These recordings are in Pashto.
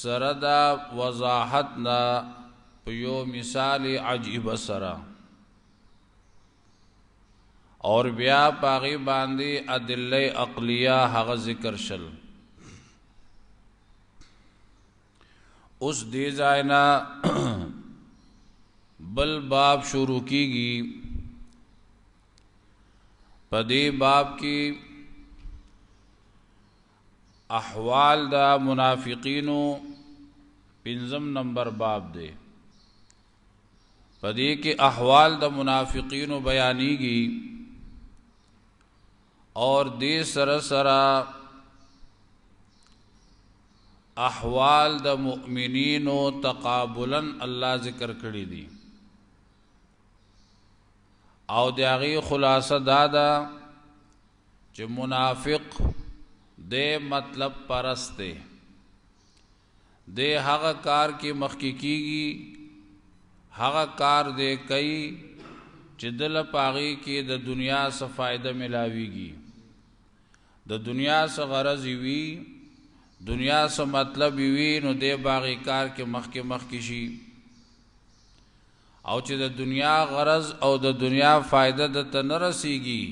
سره دا وضاحت نه په یو مثال عجیب سره اور بیا پاغي باندې ادله عقلیه هغه ذکر شل اوس دې ځاینا بل باب شروع کیږي په دې باب کې احوال دا منافقینو پنځم نمبر باب دی پدې کې احوال د منافقینو بیانېږي اور دې سره سره احوال د مؤمنینو تقابلا الله ذکر کړی دي او د هغه خلاصه دا ده چې منافق دی مطلب پرست دی دی هغه کار کې مخکې کیږي هغه کار دی کوي چې د لپاغي کې د دنیا څخه فائدہ ملاويږي د دنیا څخه غرض وي دنیا څخه مطلب وي نو د باغی کار کې مخکې مخکې شي او چې د دنیا غرض او د دنیا فایده ده ته نه رسیږي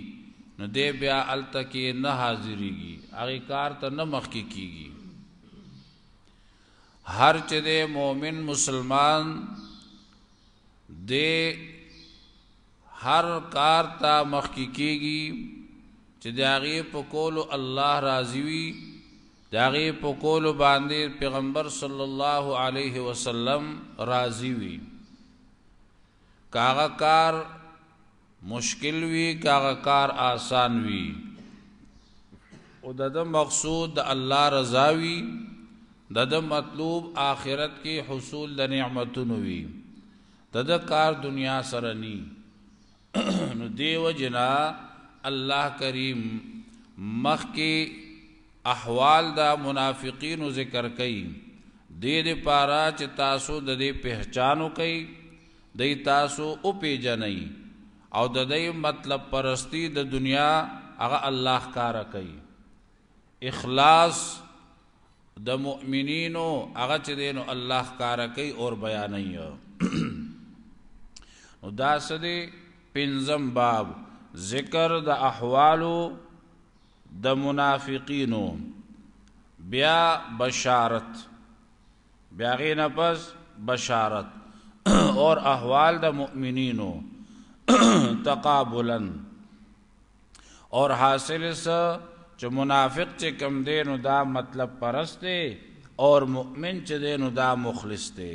نو دی بیا هلته کې نه حاضریږي هغې کار ته نه مخکې کیږي هر چې دی مؤمن مسلمان دی هر کار ته مخکې کېږي چې د هغې په کولو الله راضي وي، د هغې په کولو باندې پیغمبر صلی الله علیه وسلم راضي وي. که هغه کار مشکل وي، که هغه کار آسان وي او د ده مقصود د الله رضا وي، د ده مطلوب آخرت کې حصول د نعمتونو وي، دده کار دنیا سره نی نو دی وجه نه الله کریم مخکی احوال دا منافقینو ذکر کئی دی دی پارا چې تاسو د دی پہچانو کئی دی تاسو او پیجنئی او د دی مطلب پرستی د دنیا اغا الله کارا کئی اخلاص د مؤمنینو هغه چې دینو الله ښکارا کوي او بیانوي نو دا سدي پنځم باب ذکر د احوالو د منافقینو بیا بشارت بیا هغې نه پس بشارت اور احوال د مؤمنینو تقابلا اور حاصل سا چې منافق چې کم دی نو دا مطلب پرست دی اور مؤمن چې دی نو دا مخلص دی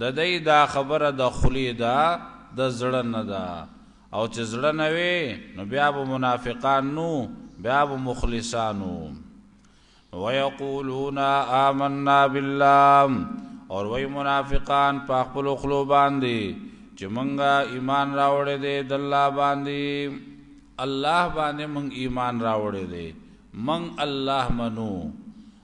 ددی دا خبره د خولی ده د زړه نه ده او چه زړه نه وی نو بیا به منافقان نو بیا به مخلصان وو ویقولون آمنا بالله اور وی منافقان په خپل خلو باندی چه منګه ایمان راوړی دی د الله باندی الله باندی منګ ایمان راوړی دی منګ الله منو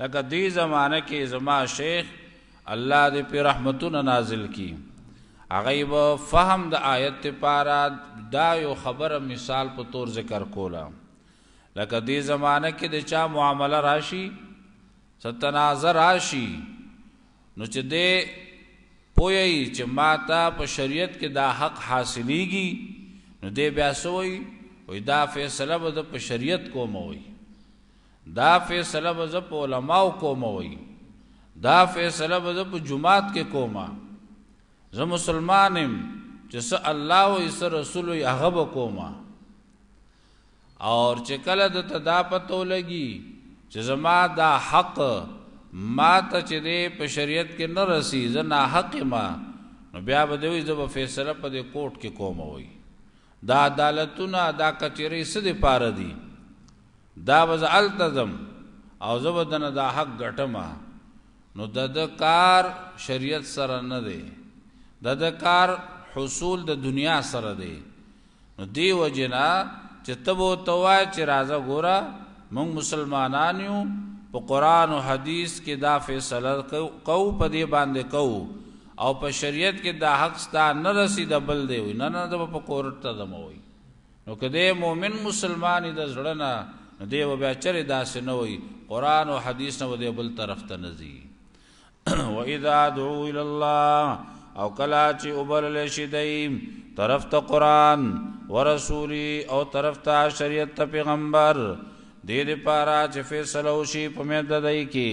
لکه دی زمانه کې زما شیخ الله دې په رحمتونو نازل کی هغه به فهم د آیت لپاره دا یو خبره مثال په تور ذکر کولا لکه دی زمانه کې د چا معامله راشي ستناظر راشي نو چې دې پوي چې ماته په شریعت کې دا حق حاصلېږي نو دې بیا سوې وي دا فیصله به په شریعت کوم وي دا فیصله به زه په علماو کوم وایي دا فیصله به زه په جماعت کې کوم زه مسلمان یم چې څه الله او ایسه رسول یې هغه به کوم اور چې کله د ته دا پته ولګي چې زما دا حق ما ته چې دی په شریعت کې نه رسی زه نه حق ما نو بیا به دوی زه به فیصله په دې کوټ کې کوم وایي دا عدالتونه دا کچېرې څه دي پاره دي دا به زه هلته ځم او زه به دنه دا حق ګټم نو د ده کار شریعت سره نه دی د ده کار حصول د دنیا سره دی نو دی وجنا چې ته به ورته وایې چې راځه ګوره موږ مسلمانان یو په قرآن او حدیث کې دا فیصله کوو په دې باندې کوو او په شریعت کې دا حق ستا نه رسي د بل دی وي نه نه زه به په کورټ ته ځم وایي نو که دی مؤمن مسلمان وي د زړه نه نو دی به بیا چرې داسې نه وایي، قرآن او حدیث نه به دی بل طرف ته نه ځي. واذا دعوا الی الله او کله چې وبلل شي دی طرف ته قرآن ورسوله او طرف ته شریعت ته پیغمبر دې دپاره چې فیصله وشي په منځ د دی کې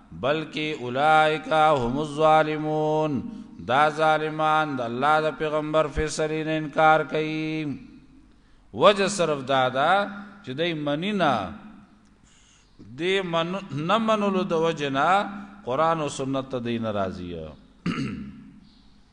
بلکه اولئک هم الظالمون دا ظالمان د الله د پیغمبر فیصله نه انکار کوي وجه صرف دا ده چې دای منی نه دی من نه منلو د وجه نه قران او سنت ته دی ناراضی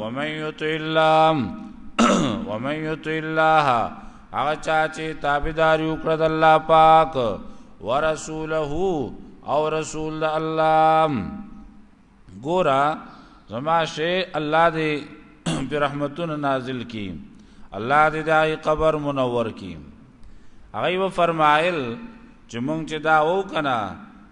ومن یطع الله ومن یطع الله هغه چا چې تابعداري وکړه د الله پاک ورسوله او رسول الله ګورا زما شي الله دې په رحمتونو نازل کی الله دې دای قبر منور کی هغه و فرمایل چې مونږ چې دا وو کنه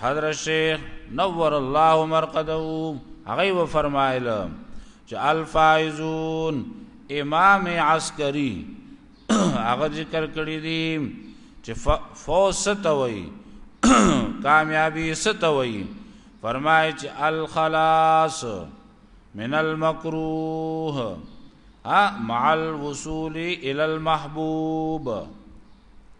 حضرت شیخ نور الله مرقده هغه و فرمایل چې الفائزون امام عسکری هغه ذکر کړی دی چې فوز ستوي کامیابی ستوي فرمایي چې الخلاص من المکروه مع الوصول الى المحبوب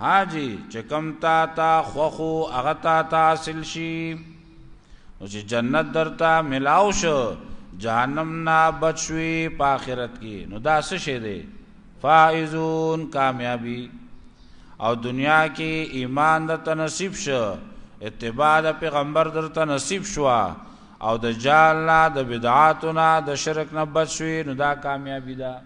حاجی چې کم تا تا خوخو هغه تا تا حاصل شي نو چې جنت درته ملاو شو جهنم نه بچوي په آخرت کې نو دا څه شي دی فائزون کامیابی او دنیا کې ایمان درته نصیب شو اتباع د پیغمبر درته نصیب شو او د جالنا د بدعاتنا د شرک نه بچوي نو دا کامیابی ده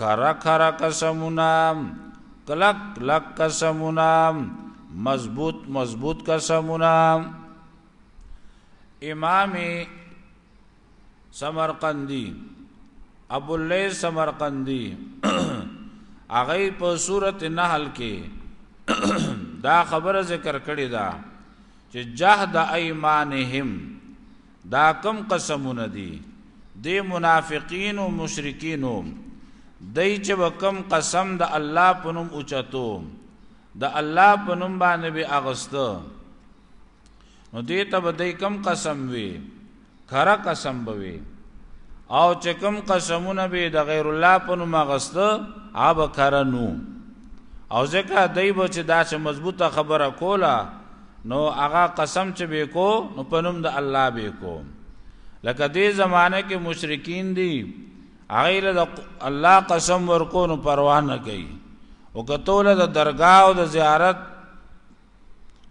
کره کره قسمونه کلک کلک قسمونه مضبوط مضبوط قسمونه امام سمرقندی ابو الليل سمرقندی هغه په صورت نحل کې دا خبره ذکر کړې ده چې جهد ايمانهم دا کوم قسمونه دي دی منافقین او مشرکین دای چې وکم قسم د الله په نوم اوچتو د الله په نوم باندې به اغست نو دې ته به دای کوم قسم وي خره قسم به وي او چې کوم قسمونه به د غیر الله په نوم اغست اب خره نو او ځکه دای به چې دا چې مضبوطه خبره کوله نو هغه قسم چې به کو نو په نوم د الله به کوم لکه دې زمانه کې مشرکین دي هغه له الله قسم ورکو نو پروا نه کوي او کتوله د درگاه او د زیارت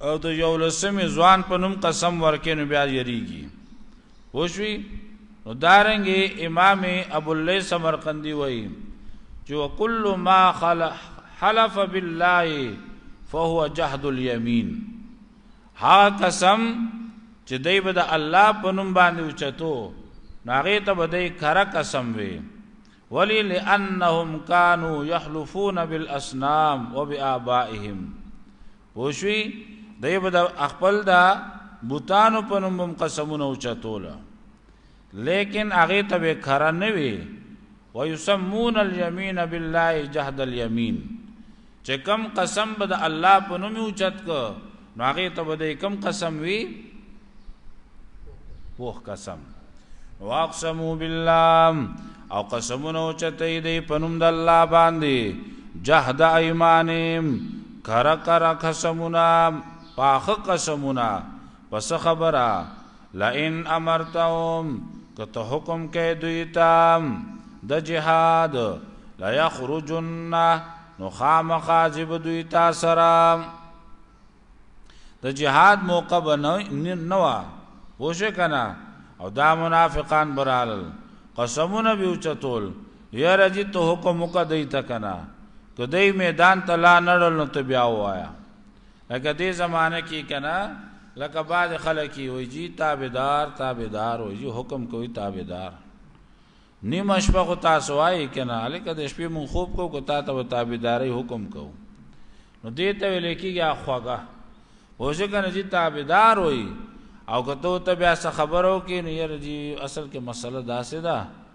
او د یو لسمې ځوان په نوم قسم ورکې نو بیا یریږي وشوي نو دارنګي امام ابو الليث سمرقندي وایي چې وکل ما حلف بالله فهو جهد اليمين ها قسم چې دای به د الله په نوم باندې اوچتو ناغه ته به دای کره قسم وي ولی لانهم كانوا يحلفون بالاصنام وبآبائهم پوه شوي دی به د خپل د بوتانو په نوم هم قسمونه اوچتوله لیکن هغه ته به کره نه وي ويسمون اليمين بالله جهد اليمين چې کم قسم به د الله په نوم اوچت کو نو هغه ته به کم قسم وي پوخ قسم واقسموا بالله او قسمونه اوچتې دی په نوم د الله باندې جهد ايمانهم کره کره قسمونه پاخه قسمونه پس خبره لئن امرتهم که ته حکم کې دوی تام د جهاد لا یخرجن نو خامخ عذاب دوی تا سره د جهاد موقع بنو نوا پوښه کنا او دا منافقان برال قسمونه به چتول یاره جی ته حکم وکړه دی ته کنه که دی میدان ته لا نړل نو ته بیا وایا لکه دې زمانه کې کنه لکه بعد خلک وي جی تابعدار تابعدار وي جی حکم کوي تابعدار نیمه شپه خو تاسو وایي کنه الکه د شپې مون خوب کو کو تا ته تابعداري حکم کو نو دې ته ویل کېږي خواګه اوسه کنه جی تابعدار وي او که ته ته بیا څه خبرو کې نو یره جی اصل کې مسله داسې ده دا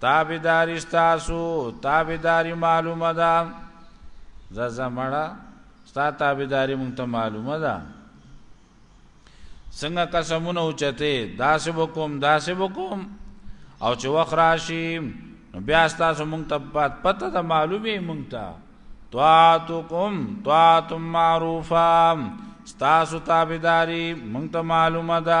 تابعداري ستاسو تابعداري معلومه ده زازا مړه ستا تابعداري مونږ ته معلومه ده څنګه قسمونه اوچته داسې وکوم داسې وکوم او چې وخت راشي بیا تاسو مونږ ته پات پته ده معلومه مونږ ته طاعتکم طاعت معروفه تاسو تابعداري مونږ ته معلومه ده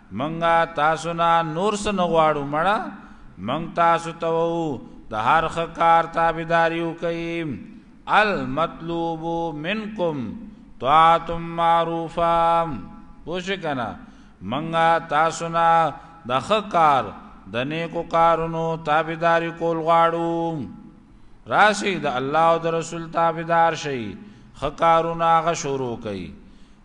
مونږ تاسو نه نور څه نه غواړو مړه مونږ تاسو ته وو د هر ښه کار تابعداري وکړي المطلوب منکم طاعت معروفه پوښ کنه مونږ تاسو نه د ښه کار د نیکو کارونو تابعداري کول غواړو راشي د الله او د رسول تابعدار شي خکارونه غ شروع کوي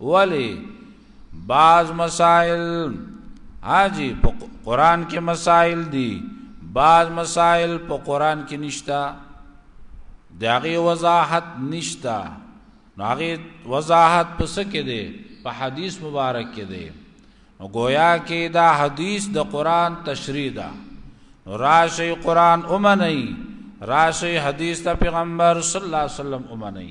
ولی بعض مسائل حاجی په قران کې مسائل دي بعض مسائل په قران کې نشتا داغه وضاحت نشتا ناغه وضاحت پس کې دي په حدیث مبارک کې دي نو گویا کې دا حدیث د قران تشریح ده نو راشي قران اومنئ راشي حدیث ته پیغمبر صلی الله علیه وسلم اومنئ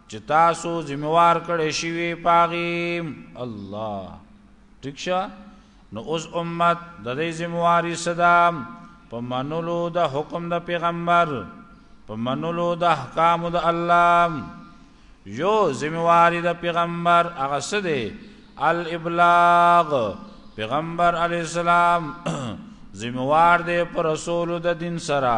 چې تاسو ذمہوار کړی شوی پاغیم الله ټیک شه نو اوس امت د دې ذمہواری صدا په منلو د حکم د پیغمبر په منلو د احکام د الله یو ذمہواری د پیغمبر هغه څه دی الابلاغ پیغمبر علی السلام ذمہوار دی پر رسول د دین سره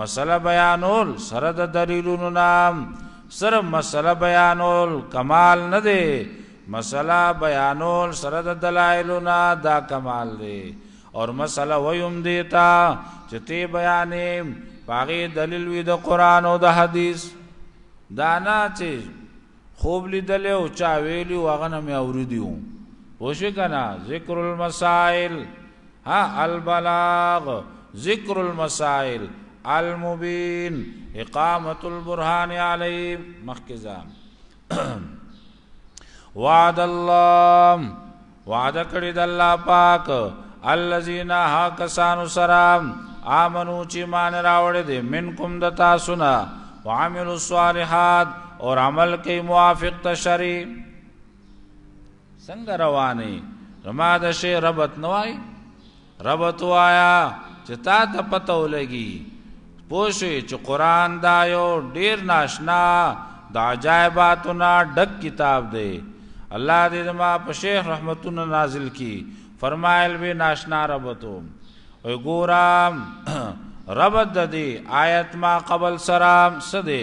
مسئله بیانول سره د دلیلونو نه صرف مسئله بیانول کمال نه دی مسئله بیانول سره د دلایلو نه دا کمال دی اور مسئله ویم دیتا چې تی بیانې پاغه دلیل وی د قران او د حدیث دانا چې خوب لیدل او چا ویلی واغنه مې اوریدیو پوښی کنا ذکر المسائل ها البلاغ ذکر المسائل المبین اقامت البرهان علی مخکزان وعد الله وعده کړی د الله پاک الذين هاکسانو سلام امنو چې مان راوړې دي منکم د تاسو نه وعملوا الصالحات اور عمل کوي موافق تشری څنګه روان یې زما د شی ربط نه وای ربط وایا چې تا ته پته ولګي پوښي چې قران دا یو ډیر ناشنا د عجایباتو نه ډک کتاب دی الله دې زما په شیخ رحمتونه نازل کی فرمایل به ناشنا ربطو او ګورم ربط د دې آیت ما قبل سره سده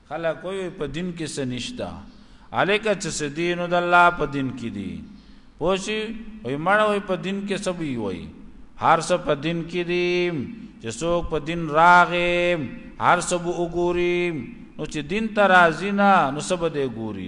خلک وایي په دین کې څه نشته الکه چې څه دي نو د الله په دین کې دي پوه شي وایي مړه وایي په دین کې څه وي وایي هر څه په دین کې دي چې څوک په دین راغې هر څه به وګوري نو چې دین ته راځي نه نو څه به دی ګوري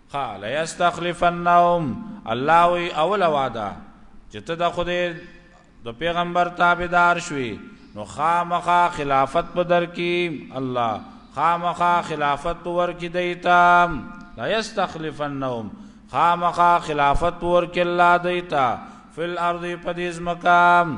قال يستخلفنهم الله وی اول وعده چې ته د خدای د پیغمبر تابعدار شوي نو خامخا خلافت په در کې الله خامخا خلافت په ور کې دیتا لا یستخلفنهم خامخا خلافت ور کې الله دیتا فل ارض پدیز مقام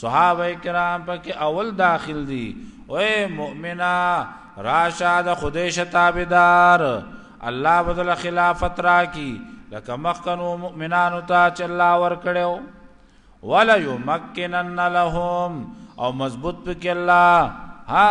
صحابه کرام پکې اول داخل دي او مؤمنا راشه د خدای شتابدار الله بدل خلافت راکی لکه مخکنو مؤمنانو ته چې الله ور کړو ولا یمکنن لهم او مضبوط پکې الله ها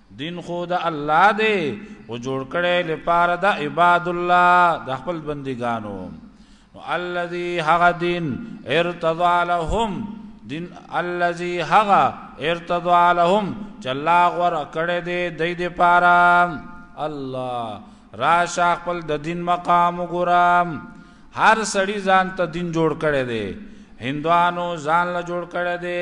دین خو د الله دی او جوړ کړي لپاره د عباد الله د خپل بندګانو نو الذي هغه دین ارتضى لهم دین الذي هغه ارتضى لهم چې الله غور کړي دی د دې لپاره الله را شاخ خپل د دین مقام وګورم هر سړی ځان ته دین جوړ کړي دی هندوانو ځان له جوړ کړي دی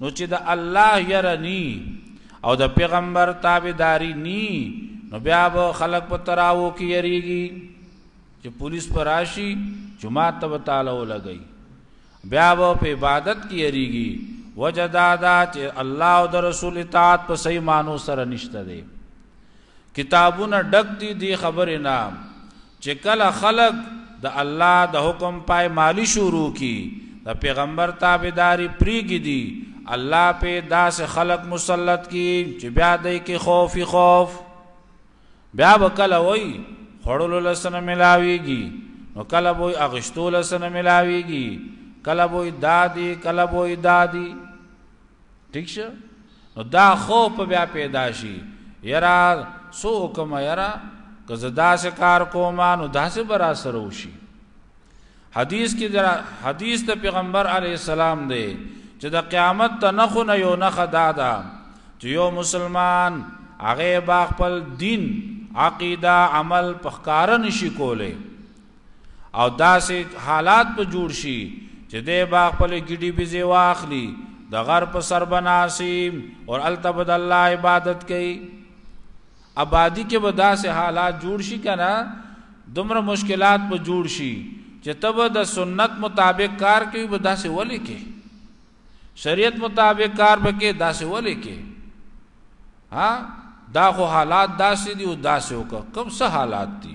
نو چې د الله یره نی او د پیغمبر تابعداري نی نو بیا به خلک په تراو کې یریږي چې پولیس پر راشي جماعت ته تعالی ولګي بیا به په عبادت کې یریږي وجدادا چې الله او د رسول اطاعت په صحیح مانو سره نشته دی کتابونه ډک دي دی خبره نام چې کله خلک د الله د حکم پایمالی شروع کی د پیغمبر تابعداري پریږدي الله په داس خلق مسلط کی چې بیا دای کې خوف خوف بیا وکلا وای خړول لسنه ملاویږي نو کله وای اغشتول لسنه ملاویږي کله وای دادی کله وای دادی ټیک شه نو دا خو په بیا پیدا شي یرا سو حکم یرا که زدا سے کار کوما نو دا سے برا سره وشي حدیث کې در حدیث د پیغمبر علی السلام دی چې د قیامت ته نه خو نه یو نه خدا دا چې یو مسلمان هغه با خپل دین عقیده عمل پخکار نشي کوله او داسې حالات به جوړ شي چې دی با خپل ګډي بيزي واخلي د غر په سر بناسي او التبد الله عبادت کوي آبادی کې به داسې حالات جوړ شي کنه دومره مشکلات به جوړ شي چې تب د سنت مطابق کار کوي به داسې ولي کې شریعت مطابق کار به کې داسې ولي کې ها دا خو حالات داسې دي او داسې وکړه کوم څه حالات دي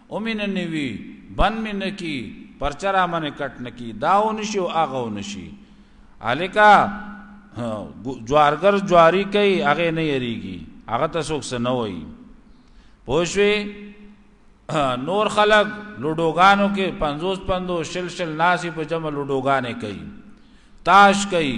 اومې نه نوي بند مې نه کی پرچه را منې کټ نه کی دا و نشي او هغه و نشي هلکه جوارګر جواری کوي هغه نه یریږي هغه ته څوک څه نه وایي پوه شوې نور خلق لوډوګانو کې پنځوس پندو شل شل ناسي په جمع لوډوګانې کوي تاش کوي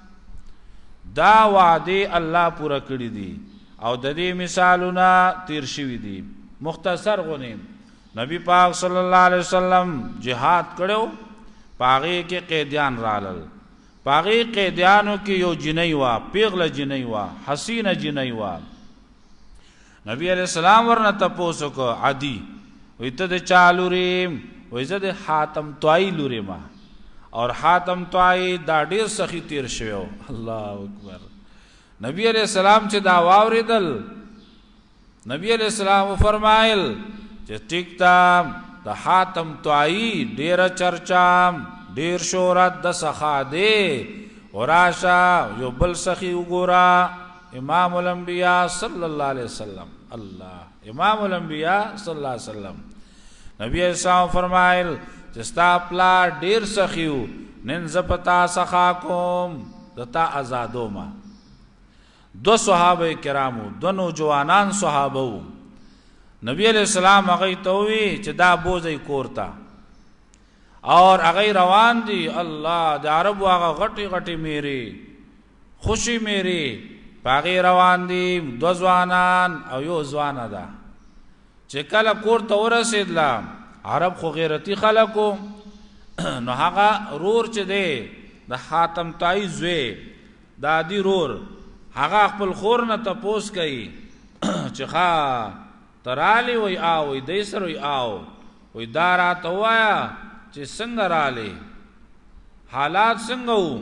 دا وعدې الله پوره کړي دي او ددې مثالونه تیر شوي دي مختصر غونې نبی پاک صلی الله علیه وسلم جهاد کړو پاغه کې قیدیان رالل پاغه قیدیانو کې یو جنۍ وا پیغله جنۍ وا حسینه جنۍ وا نبی علیه السلام ورنه تپوس وکړ، عدي، وایي ته د چا لور یې؟ وایي زه د حاتم طايي لور یم. او حاتم طايي دا ډېر سخي تېر شوی و. الله اکبر! نبی علیه السلام چې دا واورېدل، نبی علیه السلام وفرمایل چې ټیک ده د حاتم طايي ډېره چرچا ډېر شهرت د سخا دی، وراشه یو بل سخي وګوره. امام الانبیاء صلی الله علیه وسلم الله امام الانبیاء صلی الله علیه وسلم نبی اسلام فرمایل چې ستا پلا ډیر سخیو نن زپتا سخا کوم دتا آزادو ما دو صحابه کرامو دو نوجوانان صحابه وو نبی علیہ السلام هغه ته وی چې دا بوزي کورتا اور هغه روان دي الله د عرب هغه غټي غټي میری خوشی میری په هغې روان دي دوه ځوانان او یو ځوانه ده چې کله کور ته ورسېدله عرب خو غیرتی خلکو نو هغه رور چې دی د حاتم تای زوی د عادي رور هغه خپل خور نه تپوس کوي چې ښا ترالی وای آ وای دې سره وای آو وای دا راته وایا چې څنګه رالی حالات څنګه وو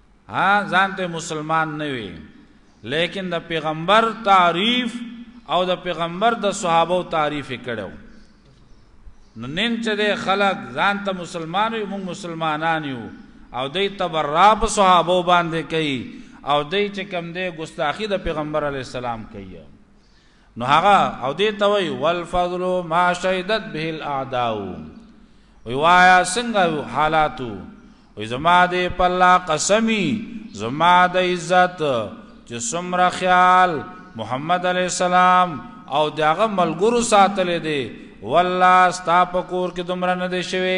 ها ځان ته مسلمان نه وي لیکن د پیغمبر تعریف او د پیغمبر د صحابه تعریف کړو نو نن چې د خلک ځان ته مسلمان یو موږ مسلمانان یو او د تبرع په صحابه باندې کوي او د چې کم دی ګستاخی د پیغمبر علی السلام کوي نو هغه او دې ته وی والفضل ما شهدت به الاعداء وی وایا څنګه حالاتو وی زما دې په الله قسمی زما د عزت چې څومره خیال محمد علی السلام او داغه ملګرو ساتلې دي والله ستا په کور کې دومره نه دي شوی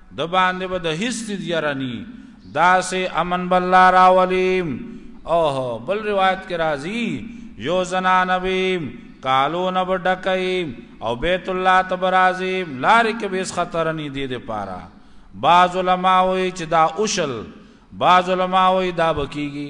دباندې به د هیڅ څیز یره نی داسې امن به الله راولي او بل روایت کې راځي یو زنانه وي کالونه به ډکوي او بیت الله ته به راځي لارې کې به هیڅ خطر نی دی دپاره بعض علما وایي چې دا اوشل بعض علما وایي دا به کیږي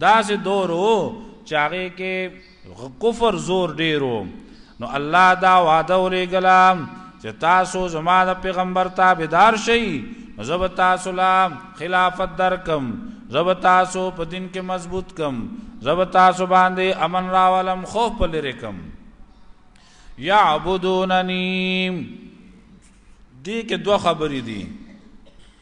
داسې دور و چې هغه کې کفر زور ډیر و نو الله دا وعده ولېګلا چې تاسو زما د پیغمبر تابعدار شئ زب تاسو لا خلافت درکم زب تاسو په دین کې مضبوط کم زب تاسو باندې امن راولم خوف په لری کم یعبدوننی دې کې دوه خبرې دي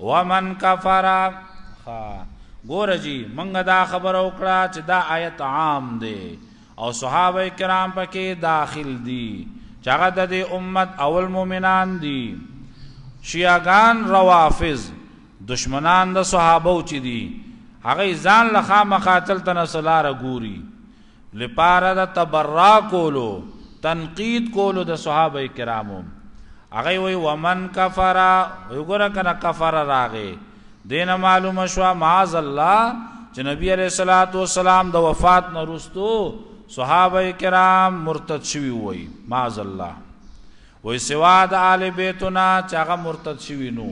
ومن کفر ها ګور جی منګه دا خبر او کړه چې دا آیت عام دی او صحابه کرام پکې داخل دي چاغه د دې امت اول مؤمنان دي شیعاګان روافض دشمنان د صحابه او چي دي هغه ځان لخوا مقاتل تنسلاره ګوري لپاره د تبرع کولو تنقید کولو د صحابه کرامو هغه وی ومن کفر وګوره کنه کفر راغې دین معلومه شو معاذ الله چې نبی علیہ الصلات والسلام د وفات نه رستو صحابه کرام مرتد شوی وای معاذ الله وای سوا د آل بیتنا چې هغه مرتد شوی نو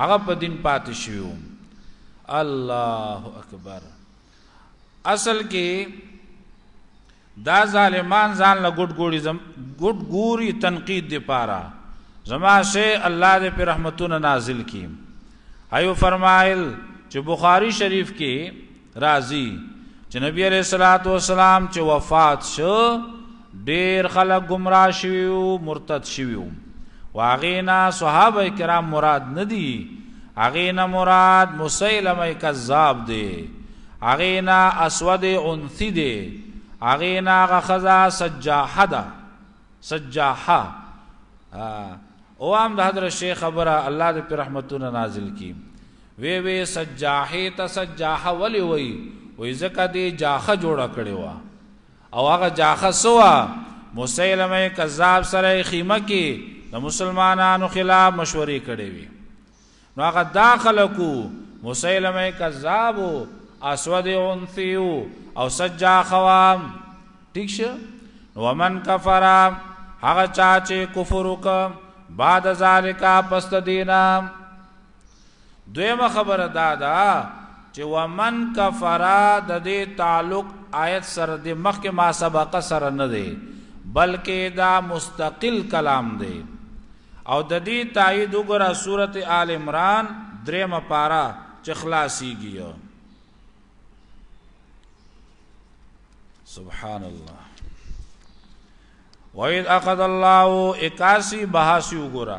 هغه په دین پاتې شوی الله اکبر اصل کې دا ظالمان ځان له ګډ ګوري زم ګډ ګوري تنقید دی پاره زما شی الله دې په رحمتونو نازل کی ایو فرمایل چې بخاری شریف کې راضی چې نبی علیہ الصلوۃ والسلام چې وفات شو ډیر خلک گمراه شوی او مرتد شوی او هغه نه صحابه کرام مراد نه دي هغه نه مراد مسیلمه کذاب دی هغه نه اسود انثی دی هغه نه غخذا سجاحه ده سجاحه او هم د حضرت شیخ خبره الله دې پر رحمتونه نازل کړي وی وی سجاحه ته سجاحه ولی وی وی زکه دی جاخه جوړه کړی و او هغه جاخه سوا مسیلمه کذاب سره خیمه کې د مسلمانانو خلاف مشورې کړې وي نو هغه داخله کو مسیلمه کذاب اسود انثیو او سجا خوام ٹھیک شه ومن کفر هغه چا چې کفر وک بعد ذالک پس دینا دویمه خبره دا ده چې ومن کفر د دې تعلق آیت سره د مخکې ما سبقه سره نه دی بلکې دا مستقل کلام دی او د دې تایید وګوره سورته آل عمران درېمه پارا چې خلاصيږي سبحان الله وَإِذْ أَخَذَ اللَّهُ 81 بحث وګوره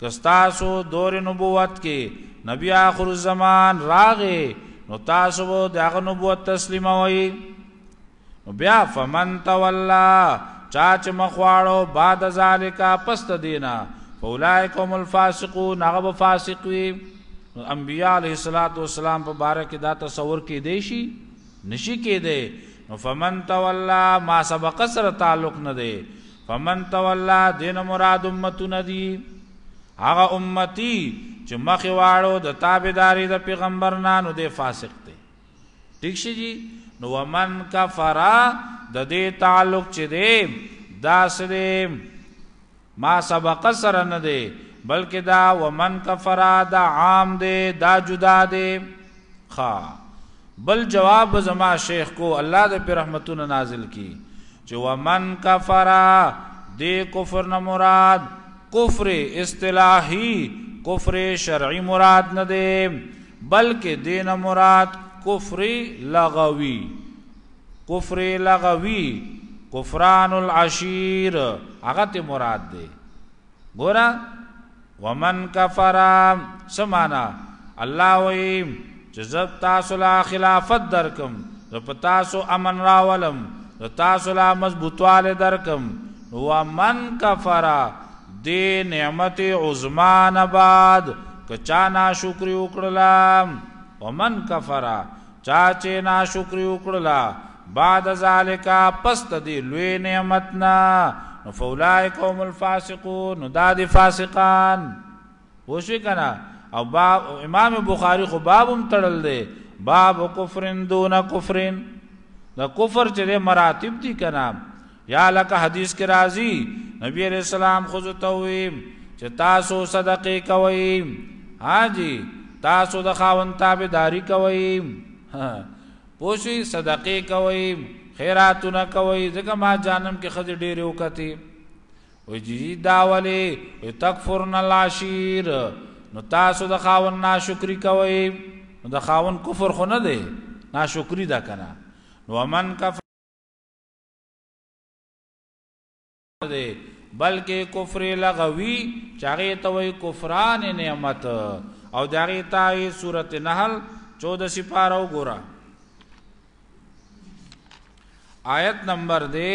که ستاسو دور نبوت کې نبی آخر الزمان راغې نو تاسو به د هغه نبوت تسلیم وای نو بیا فمن تولا چا چې مخواړو بعد ذالک پست دینا فولائکم الفاسقون هغه فاسق وی انبیاء علیہ الصلوۃ والسلام په باره کې دا تصور کې دی شي نشي کې دی نو فمن تولا ما سبق سره تعلق نه دی فمن تولا دین مراد امتون دی هغه امتی چې مخ واړو د تابعداري د پیغمبر نه نو د فاسق دی ٹھیک شي جی نو ومن کفرا د دې تعلق چې دی داس دی ما سبق سره نه دی بلکې دا ومن کفرا دا عام دی دا جدا دی خا بل جواب زما شیخ کو الله دې پر رحمتونه نازل کی چې ومن کفر دې کفر نه مراد کفر اصطلاحي کفر شرعي مراد نه دی بلکې دین مراد کفر لغوي کفر لغوي کفران العشیر هغه ته مراد دی ګوره ومن کفر سمانا الله وی چې زب تاسو لا خلافت درکم زب تاسو امن راولم زب تاسو لا مضبوطواله درکم ومن کفر دی نعمت عظما نه بعد کچا نا شکر وکړلم ومن کفر چا چې ناشکری وکړلا بعد ذالک پس د دې لوی نعمت نه نو فولائک هم الفاسقون نو دا دي فاسقان وشو کنه او باب امام بخاری خو بابم تړل دی باب کفرن دون کفرن دا کفر چې مراتب دي کنه یا لکه حدیث کې راځي نبی علیہ السلام خو ته وي چې تاسو صدقه کوي حاجی تاسو د خاون تابعداري کوي پوښي صدقه کوي خیراتونه کوي ځکه ما جانم کې خځه ډېر وکتی او جی داولی او تکفرن العشیر نو تاسو د خاون ناشکری کوي نو د خاون کفر خو نه دی ناشکری دا کنه نو من کفر بلکې کفر لغوي چاغه توي کفران نعمت او دغه تای سورته نحل 14 سپاره وګوره آیت نمبر دی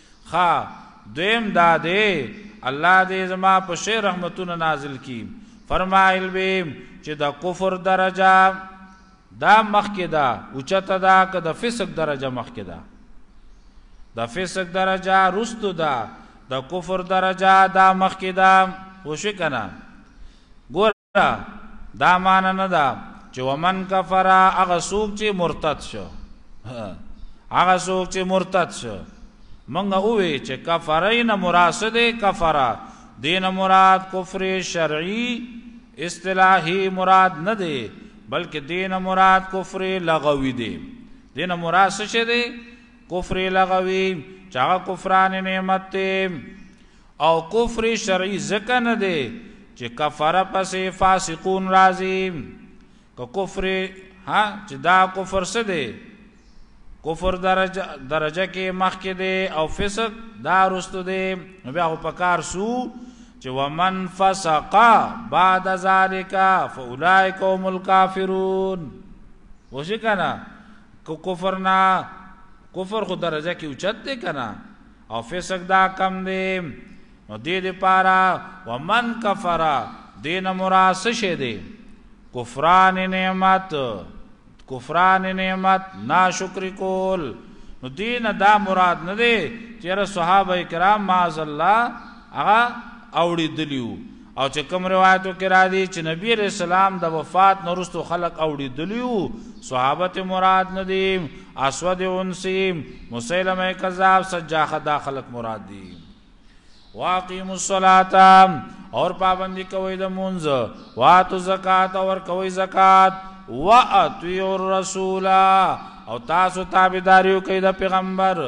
ښه دویم دا دی الله دې زما په شی رحمتونه نازل کی فرمایل به چې د کفر درجه دا مخکې دا اوچته دا که د فسق درجه مخکې دا د فسق درجه رستو دا د کفر درجه دا مخکې دا وشو کنه ګور دا معنی نه ده چې ومن کفر هغه څوک چې مرتد شو هغه څوک چې مرتد شو منګه وې چې کفرین مراسد کفرا دین مراد کفر شرعی اصطلاحی مراد نه دی بلکې دین مراد کفر لغوی دی دین مراد څه دی کفر لغوی چا کفران نعمت ته او کفر شرعی ځکه نه دی چې کفر پسې فاسقون راځي که کفر ها چې دا کفر څه دی کفر درجه درجه کې مخ کې دی او فسق دا رستو دی نو بیا په کار سو چې ومن فسق بعد ذالک فاولائک هم الکافرون وشي کنه کو کفر نه کفر خو درجه کې اوچت دی کنه او فسق دا کم دی نو دې دې پارا ومن کفر دې نه مراد څه شه دی کفران نعمت کفران نعمت ناشکر کول نو دین دا مراد نه دی چې صحابه کرام معاذ الله هغه اوړي دلیو او چې کوم روایتو کې را دي چې نبی عليه السلام د وفات نورستو خلق اوړي دلیو صحابت مراد ندیم اسود انسیم مسلمه کذاب سجاخه دا خلق مراد دي واقیم الصلاه اور پابندی کوي د مونږ واتو زکات اور کوي زکات واتو الرسول او تاسو تابعداریو کوي د پیغمبر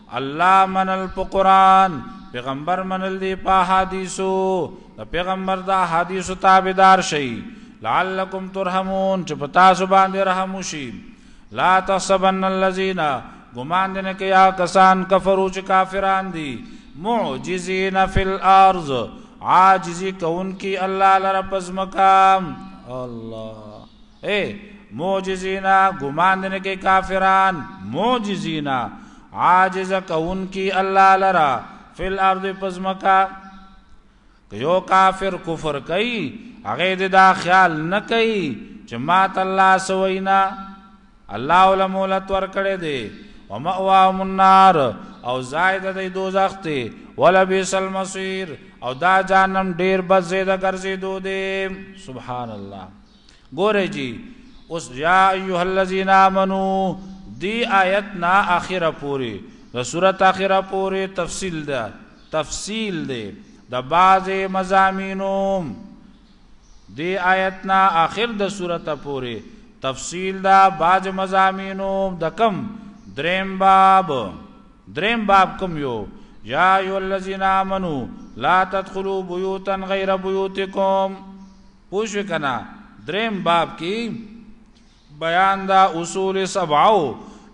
الله منل په قران پیغمبر منل دی په حدیثو د پیغمبر د حدیثو تابعدار شي لعلکم ترحمون چې په تاسو باندې رحم وشي لا تحسبن الذين ګمان دې نه کیا کسان کفرو چې کافران دي معجزین فی الارض عاجزی کون کی الله لره پزمکام الله اے معجزینا ګمان دې نه کې کافران معجزینا عاجز کون کی الله لرا فل ارض پزمکا یو کافر کفر کوي هغه دې دا خیال نه کوي چې مات الله سوینا الله ولمولت ور کړې دې ومأواهم النار او زائد دې دوزخ ته ولا بیس المصير او دا جانم ډیر بد زیاده ګرځې دو دې سبحان الله ګوره جی اوس یا ایها الذین آمنو دی آیت نا اخره پوری د سورته اخره پوری تفصیل ده تفصیل ده د بعض مزامینو دی آیت نا اخر د سورته پوری تفصیل دا بعض مزامینو د کم دریم باب دریم باب کوم یو یا ایو الذین آمنو لا تدخلوا بیوتا غیر بیوتکم پوه شوې که نه دریم باب کې بیان دا اصول سبعو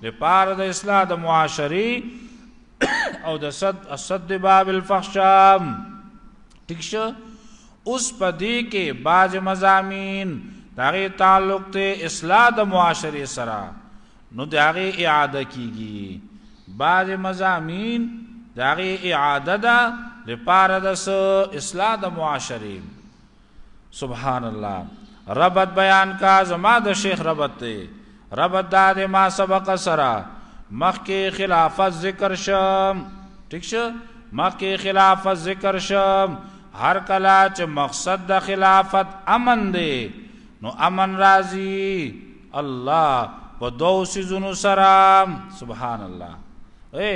لپاره د اصلاح د معاشري او د صد صد باب الفحشاء ټیک شو اوس په دې کې باج مزامین دغه تعلق ته اصلاح د معاشره سره نو دغه اعاده کیږي باج مزامین دغه اعاده ده لپاره د اصلاح د معاشره سبحان الله ربط بیان کا زما د شیخ ربط دی ربط دا د ما سبق سره مخکې خلافت ذکر شم ٹھیک شو مخکې خلافت ذکر شم هر کله چې مقصد د خلافت امن دی نو امن راضی الله په دوو سيزونو سره سبحان الله اے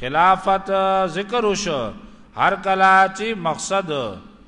خلافت ذکر وشو هر کله چې مقصد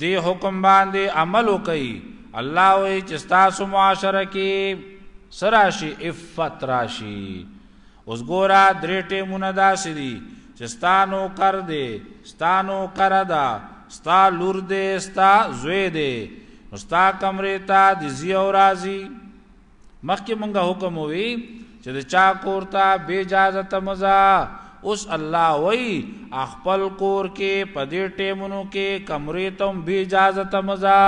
دې حکم باندې عمل وکړي الله وی چې تاسو معاشره کې سراشي افت راشي اوس ګورا درې ټیمونه داسې دي چې ستانو کر دې ستانو کر دا ستا لور دې ستا زوی دې ستا کمرې ته د زی او راضی مخکې مونږه حکم وی چې د چا کور ته بے اجازه تمزا اوس الله وی خپل کور کې په دې ټیمونو کې کمرې ته بے اجازه تمزا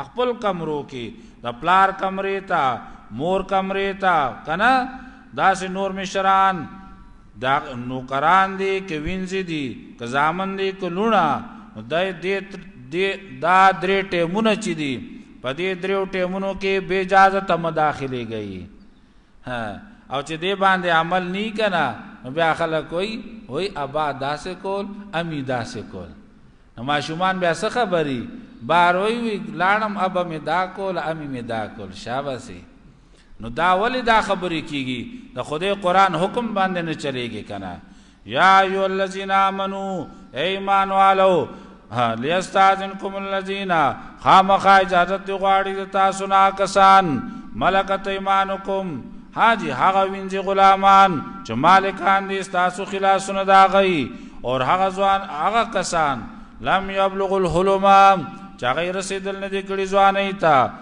خپل کمرو کې د پلار کمرې ته مور کمرې ته کنه داسې نور مشران دا نوکران دي کې وینځي دي که ځامن دي که لونه دای دې دا درې ټیمونه چې دي په دې دریو ټیمونو کې بې اجازه ته مداخله گئی ها او چې دې باندې عمل نه کنا نو بیا خلک وای وای ابا داسې کول امی داسې کول نو ماشومان بیا څه خبري بار وای وی لاړم ابا می دا کول امی می دا کول شاباسي نو دا ولی دا خبرې کیږي د خدای قران حکم باندې نه چلیږي کنه یا ایو الذین آمنو ایمان والو لیستاذنکم الذین خامخا اجازه دی غواړي د تاسو نه کسان ملکت ایمانکم حاجی هغه وینځي غلامان چې مالکان دي تاسو خلاصونه دا غي او هغه ځوان هغه کسان لم یبلغ الحلم چا غیر رسیدل نه دي کړي ځواني ته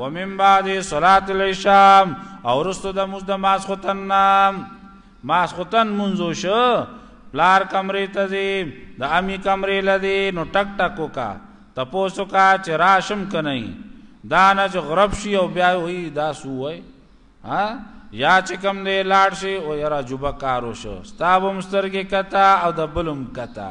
ومن بعد صلات العشاء او رستو د مز د ماسختن نام ماسختن منځو شو پلار کمرې ته دی د امی کمرې لدی نو ټک ټک وکا تپوسو کا چې راشم کنه دا نه چې غرب شي او بیا وی دا سوې ها یا چې کم دی لاړ شي او یرا جوبه کارو شو ستابم سترګې کتا او د بلم کتا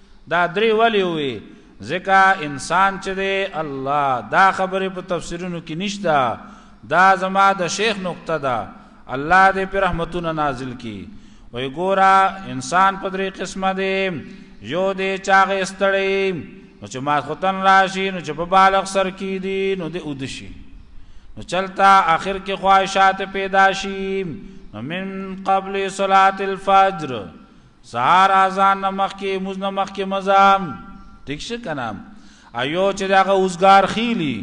دا درې ولی وي ځکه انسان چې دی الله دا خبره په تفسیرونو کې نشته دا زما د شیخ نقطه ده الله دې پر رحمتونه نازل کی وای ګورا انسان په درې قسمه دی یو دې چاغه استړی نو چې ما ختن راشي نو چې په بالغ سر کې دي نو دې ودشي نو چلتا آخر کې خواهشات پیدا شي نو من قبل صلات الفجر سهار اذان نه مخکې موز نه مخکې مزام ټیک شه کنه ایو چې دغه اوسګار خېلی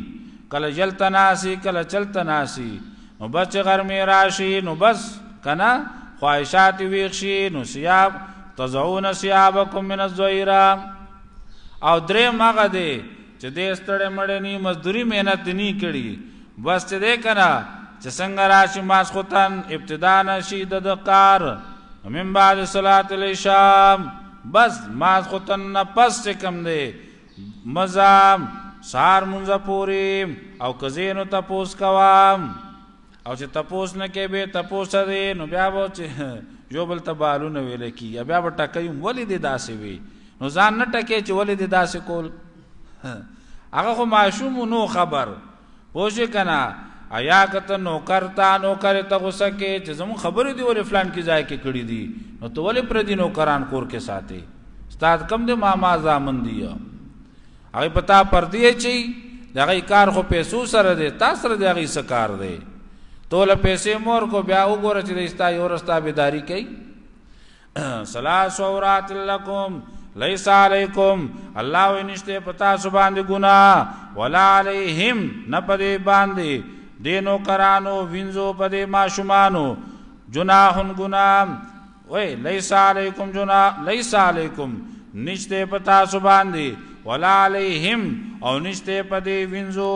کله جلت ناسي کله چلت ناسي نو بس چې غرمه راشي نو بس کنه خواهشات ویښ شي نو سیاب تزعون سیابکم من الزویرا او درې مغه دی چې دې ستړې مړې نی مزدوري مهنت دې نی کړي بس چې دې کنه چې څنګه راشي ماسخوتن ابتدا نشي د کار من بعد صلات العشاء بس ماسخوتن نه پس چې کم دی مزام سار منځ پوری او کزینو تپوس کوام او چې تپوس نه کې به تپوس دی نو بیا به چې یو بل ته بالونه ویل کی بیا به ټکیم ولې دې داسې وي نو ځان نه ټکې چې ولې دې داسې کول هغه خو معشوم نو خبر پوښ کنا ایا کته نو کرتا نو کرے ته غوسه کې چې زم خبرې دی ولې فلان کې ځای کې کړې دي نو ته ولې پر دې نو کران کور کې ساتي استاد کم دې ماما زامن دی هغه پتا پردی چی دغه کار خو پیسو سره دی تاسو سره دی هغه سکار دی تول پیسې مور کو بیا وګوره چې دستا یو رستا بيداری کوي سلاس اورات لکم لیس علیکم الله ونشته پتا سو باندې ګنا ولا علیہم نه پدې باندې دینو کرانو وینځو پدې ماشومانو جناحن ګنام وای لیس علیکم جنا لیس علیکم نشته پتا سو باندې ولا علیهم او نشته پدی وینزو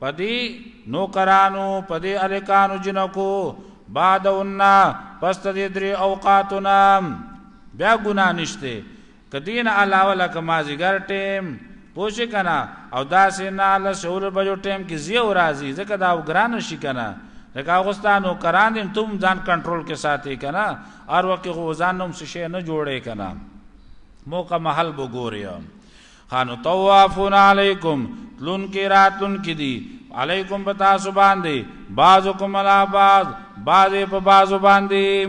پدی نوکرانو پدی الکانو جنکو بعدونا پس دې درې اوقاتنا بیا ګنا نشته که دې نه علاوه لکه مازیګر ټیم پوه شوې که نه او داسې نه له څلور بجو ټیم کې ځي او راځي ځکه دا او ګرانه شي که نه ځکه هغه ستا نوکران دي ته هم ځان کنټرول کې ساتې که نه هر وخت کې خو ځان نه هم څه شی نه جوړې که نه موقع محل به ګورې خانو طوافون علیکم تلون کې راتلون کې دي علیکم په تاسو باندې بعضکم علی بعض بعضې په بعضو باندې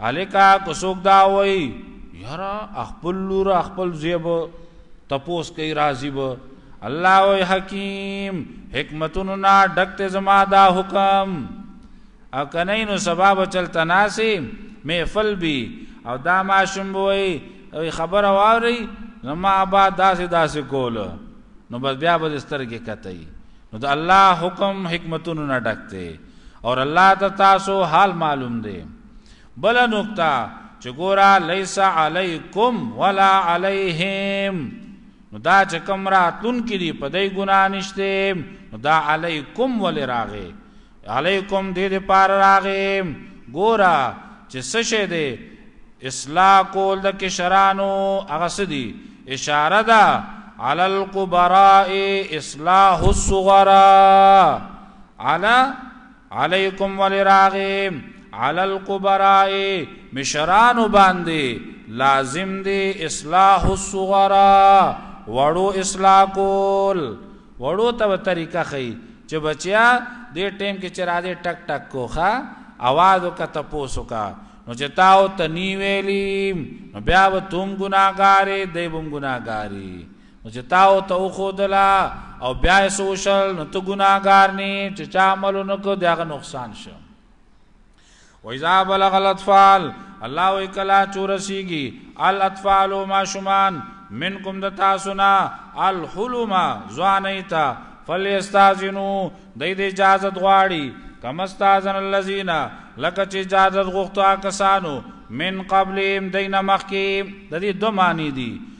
هلکه که څوک دا وایي یاره خپل لور خپل زوی به تپوس کوي راضي به الله وایي حکیم حکمتونو نه ډک دی زما دا حکم او که نه نو سبا به چلته ناسې محفل بي او دا ماشوم به وایي خبره واوري زما ابا داسې داسې کوله نو بس بیا به سترګې کتئ نو د الله حکم حکمتونو نه ډک دی اور الله ته تاسو حال معلوم دی بل نقطه چې ګورا ليس عليكم ولا عليهم نو دا چې کوم راتلون کې دی په دې ګنا نشته نو دا عليكم ول راغې علیکم دې دې پار راغیم ګورا چې څه شه دې اصلاح کول د کشرانو هغه سدي اشاره ده علی القبراء اصلاح الصغراء علی علیکم ولراغیم علی القبراء مشران باندې لازم دی اصلاح الصغراء وړو اصلاح کول وړو ته به طریقه ښیي چې بچیا دې ټیم کې چې راځې ټک ټک کو ښه اواز وکړه تپوس وکړه نو چې تا او ته نی ویلی نو بیا به توم ګناهګارې دی به هم ګناهګاري نو چې تا او ته وښودله او بیا یې څه وشل نو ته ګناهګار نی چې چا عمل ونه کړو د هغه نقصان شو واذا بلغ الاطفال الله وکلا چورسیږي الاطفال ما شمان منکم د تاسو نه الحلم زوانیتا فلیستاذنو د دې اجازه غواړي کما استاذن الذين لکه چې اجازه غوښتو کسانو من قبلهم دینه مخکې د دې دوه معنی دي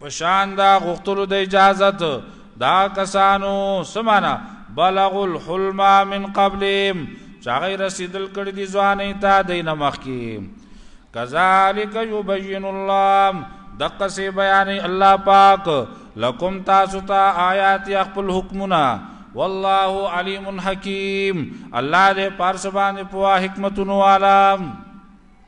پشان دا غختلو د اجازت دا کسانو سمانا بلغ الحلم من قبلهم چاغی رسیدل کړي دي ځواني تا دین مخکی کذالک یبین الله دقه سی بیان الله پاک لکم تاسو ته آیات خپل حکمونه والله علیم حکیم الله دې پارس باندې په حکمتونو عالم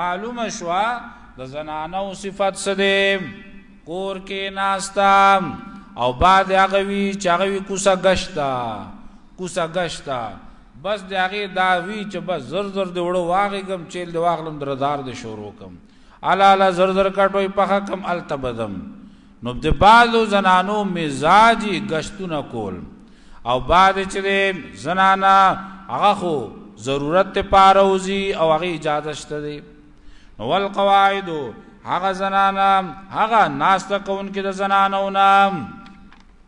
معلومه شوه د زنانو صفت څه دی کور کې ناستا او بعد هغه وی چې هغه وی کوسه گشتا کوسه گشتا بس د هغه دا وی چې بس زر زر د وړو واغې کم چیل د واغلم دردار د شروع کم الا الا زر زر کټوي پخه کم التبدم نو د بعضو زنانو مزاجي ګشتونه کول او بعضې چې دی زنانه هغه خو ضرورت لپاره وځي او هغې اجازه شته دی نو والقواعد هغه زنانه هغه ناسته کوونکې د زنانو نه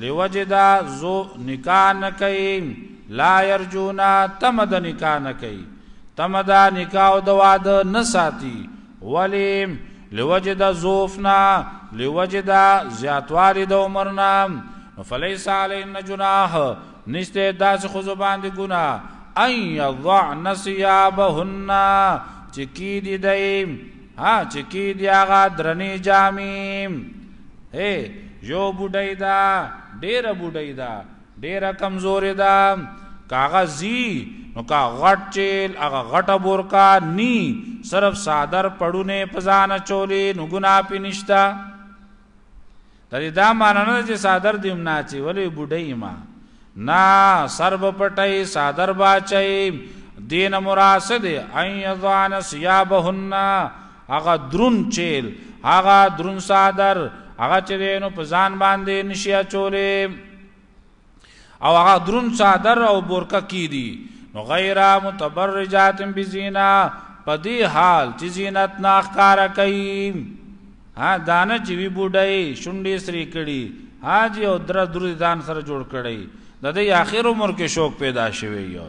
لوجې دا زو نکاح نه کوي لا يرجونا تمه د نکاح نه کوي تمه د نکاح او د واده نه ساتي ولی لوجې د زوفنا لوجې د زیاتوالي د عمر نه فلیس علیهن جناح نشته داس خو زبان دي ګنا ان يضعن ثيابهن چې کی دی دی ها چې کی دی هغه درنې جامې هي یو بډای دا ډیره بډای دا ډیره کمزورې دا کاغذی نو کا غټ چیل هغه غټه بورکا نی صرف صادر پړونه پزان چولې نو ګنا پی نشتا د دې دا ماننه چې صادر دیم نه چی ولی بډای ما نا سرب پټای صادر باچای دین مراسد اي ځان سیابهن هغه درون چیل، هغه درون څادر، هغه چې دی نو په ځان باندې نشي اچولی او هغه درون څادر او بورکه کی دي نو غیر متبرجات بزینا په دې حال چې زینت نه ښکارا کوي ها دانه چې وی بوډای شونډې سری کړي حاجی او در درې ځان سره جوړ کړي د دې اخر عمر کې شوق پیدا شوی یو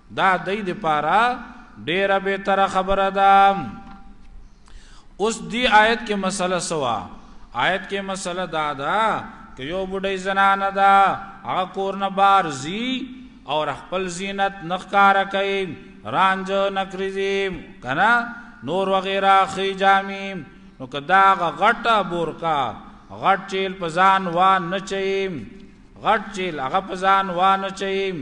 دا دای د پاره ډیره به تر خبره ده اوس دی آیت کې مسله سوا آیت کې مسله دا ده که یو بډای زنانه ده هغه کور نه بار زی او خپل زینت نخکار کوي رانج نکریزی کنا نور وغیرہ خی جامی نو که دا غټه بورکا غټ چیل پزان وا نه چیم غټ چیل هغه پزان وا نه چیم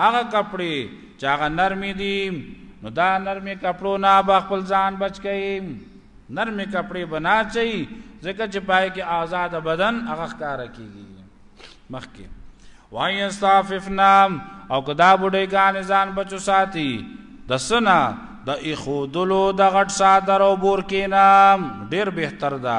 هغه کپړې چې هغه نرمې دي نو دا نرمې کپړو نه به خپل ځان بچ کړي نرمې کپړې به نه چي ځکه چې پای کې آزاد بدن هغه ښکارا کیږي مخکې وای استعففنا او کدا بډې ګان ځان بچو ساتي د سنا د اخودلو د غټ صادر او بور کینام ډیر بهتر ده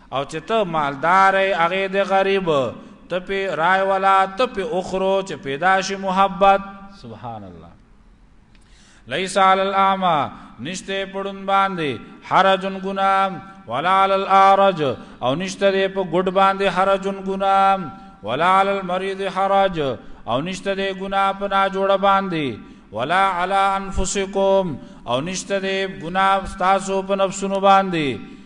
او چې ته مالدار ای هغه د غریب ته په رای ولا ته په اخرو چې پیدا شي محبت سبحان الله ليس على الاعمى نشته پړون باندې حرجن ګنام ولا على الارج او نشته دې په ګډ باندې حرجن ګنام ولا على المريض حرج او نشته دې ګنا په نا جوړ باندې ولا على انفسكم او نشته دې ګنا تاسو په نفسونو باندې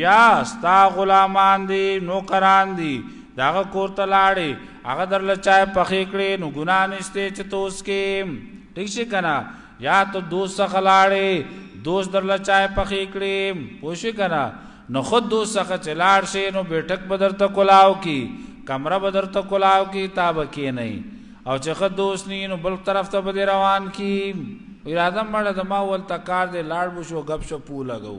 یا ستا غلامان دي نوکران دي د هغه کور ته لاړې هغه درله چای پخې کړې نو ګناه نشته چې ته اوس کې ټیک شي کنه یا ته دوست څخه لاړې دوست درله چای پخې کړې پوه شي کنه نو خود دوست څخه چې لاړ شي نو بیټک به درته کولاو کی کمره به درته کولاو کی تا به کې نه او چې خود دوست نی نو بل طرف ته به روان کی اراده مړه د ما ول تکار دې لاړ بشو غب شو پو لګو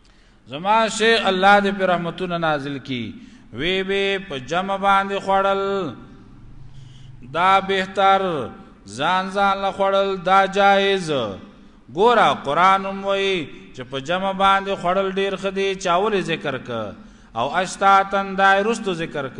زما شیخ الله دې پر رحمتونه نازل کی وی به په جمع باندې خړل دا بهتر ځان ځان له خړل دا جایز ګورا قران هم وی چې په جمع باندې خړل ډیر خدي چاول ذکر ک او اشتاتن دایرستو ذکر ک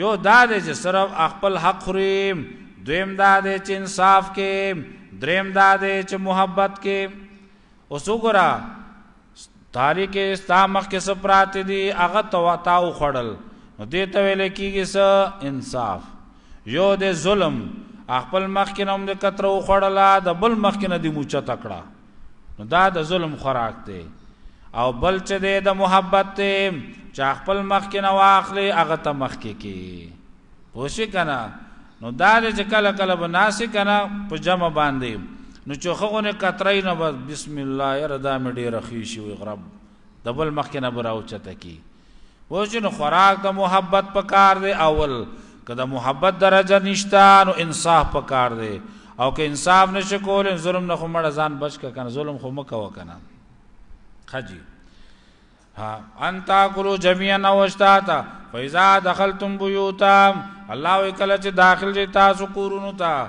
یو دا دی چې صرف خپل حق خوري دویم دا دی چې انصاف کې دریم دا دی چې محبت کې اوس وګوره تاری کې ستا مخ کې سپرات دي هغه تو تاو خړل نو دې ته ویل کېږي س انصاف یو د ظلم خپل مخ کې نوم د کترو خړلا د بل مخ کې نه دی موچه تکړه نو دا د ظلم خوراک دی او بل چې دی د محبت دی چا خپل مخ کې نه واخلي هغه ته مخ کې کی پوښی کنه نو دا چې کله کله بناسي کنه په جمع باندې نو چې خوونه کترای نه بس بسم الله یره دا مې ډېر خېشي وي غرب دبل مخ کې نه براو چته کی اوس چې نو خوراک د محبت په کار دی اول که د محبت درجه نشته نو انصاف په کار دی او که انصاف نشه کول ظلم نه خمړ ځان بچ ک کنه ظلم خو مکه وکنه خجی ها انت اكلوا جميعا واشتاتا فاذا دخلتم بيوتا الله وکله چې داخل شي تاسو کورونو ته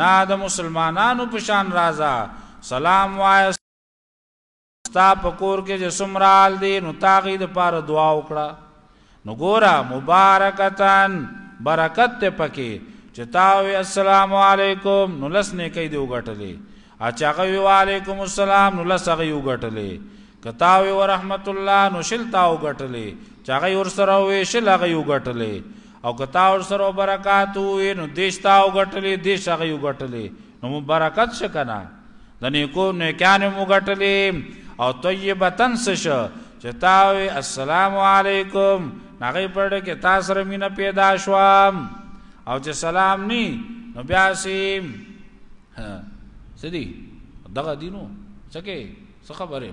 نه د مسلمانانو په شان راځه سلام وایه ستا په کور کې چې څومره حال دی نو تا غي د پاره دعا وکړه نو ګوره مبارکتن برکت ته پکې چې تا وی السلام علیکم نو لس نه کوي دی وګټلې اچاغه وی وعلیکم السلام نو لس غي وګټلې کتاوی ورحمت الله نو شل تاو غټلې چاغه ور سره وې شل غي وګټلې او که تا ورسره او برکات ووې نو دېش تا او ګټلې دېش هغه او ګټلې نو مو برکت شه کنه د نیکو نیکانو مو ګټلې او طیبتن څه شه چې تا وې السلام علیکم هغه پرده کې تا سره مینه پیدا شو او چې سلام ني نو بیا سیم سدي دغه دینو څکه څه خبره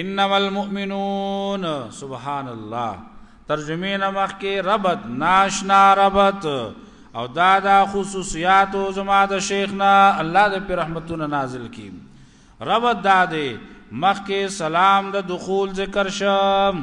انما المؤمنون سبحان الله ترجمه نمخ کې ربط ناشنا ربط او دا دا خصوصیات او زما د شیخنا الله د پر رحمتونه نازل کی ربط دا دی مخ کې سلام د دخول ذکر شم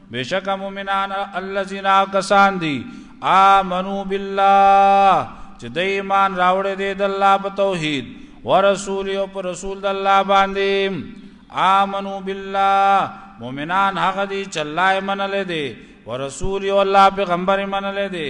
بېشکه مؤمنان الذین هغه کسان دي آمنوا بالله چې د ایمان راوړی دی د الله په توحید ورسول او پر رسول د الله باندې آمنوا بالله مؤمنان هغه دي چې الله یې منلی دی ورسول او الله پیغمبر یې منلی دی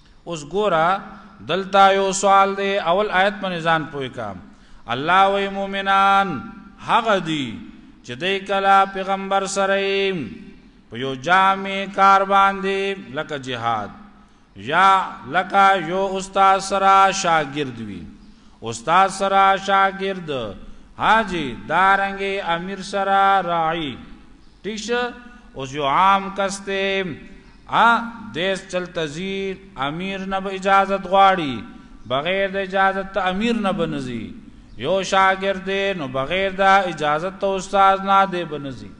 اوس ګورا دلتا یو سوال دی اول آیت باندې ځان پوي کا الله وی مؤمنان هغه دی چې دای کلا پیغمبر سره په یو جامع کار باندې لکه جهاد یا لکه یو استاد سره شاګرد وی استاد سره شاګرد حاجی دارنګ امیر سره راعی ٹھیک شه اوس یو عام کسته ا ديس چلته ځي امير نه به اجازت غواړي بغير د اجازت ته امير نه به نه ځي يو شاګرد دی نو بغير د اجازت ته استاد نه دی به نه ځي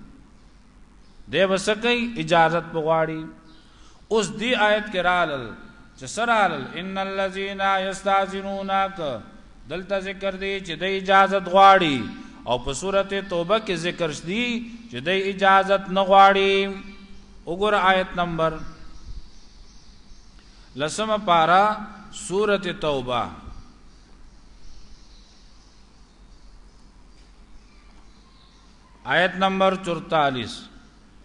دی به څه کوي اجازت به غواړي اوس دی آیت کې رالل چې سره رالل ان الذين يستاذنونك دلته ذکر دی چې د اجازت غواړي او په سورته توبه کې ذکر شدي چې د اجازت نه غواړي وګور آیت نمبر لسم پارا سورته توبه آیت نمبر 44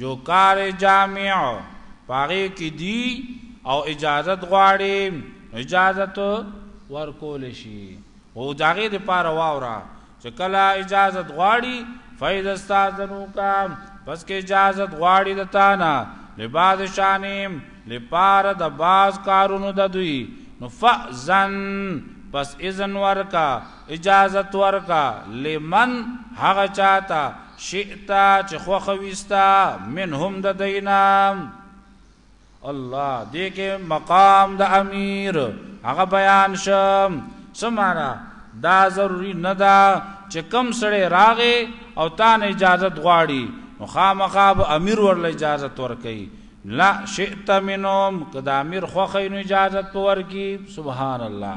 جو کار جامع په هغې کې دي او اجازت غواړي اجازت ورکول شي او د هغې دپاره واوره چې کله اجازت غواړي فیض استاذنو کا پس کې اجازت غواړي د تانا لباز شانیم لپاره د باز کارونو د دوی نو فأذن پس اذن ورکا اجازت ورکه لمن هغه چاته شئت چې خوخه وستا منهم د دینا الله دې کې مقام د امیر هغه بیان شم سمانا دا ضروری نه دا چې کم سړی راغې او تا نه اجازت غواړي نو خامخا به امیر ورله اجازه ورکړي لا شئت منهم کدا امیر خوخه نو اجازه ورکړي سبحان الله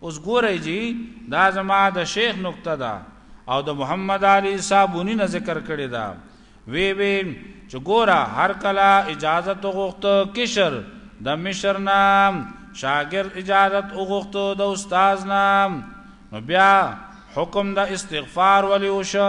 اوس ګورئ جی دا زما د شیخ نکته ده او د محمد علی صابونی نه ذکر کړی ده وی وی چې ګوره هر کله اجازه تو غوښت کشر د مشر نه شاګرد اجازه وغوښت د استاد نه نو بیا حکم د استغفار ولی وشو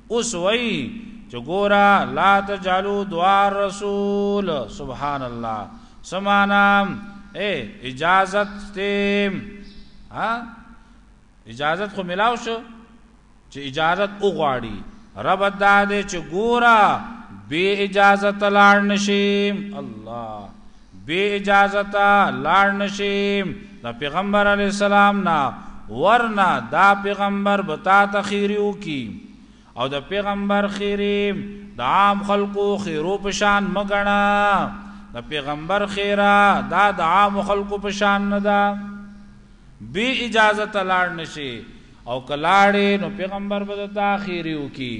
اوس وای چې ګورا لا تجلو دعا رسول سبحان الله سمانا اے اجازت تیم ها اجازت خو ملاو شو چې اجازت وغواړي رب دا دې چې ګورا به اجازه تلاړ نشي الله بی اجازته لاړ نشی د پیغمبر علی السلام نه ورنه دا پیغمبر به تا ته خیری وکی او د پیغمبر خیری د عام خلقو خیرو پشان مګنه د پیغمبر خیره دا د عام خلقو پشان نه ده بی اجازته لاړ نشی او کلاړې نو پیغمبر به د تا خیری وکي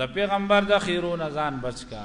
د پیغمبر د خیرو نه ځان بچ کا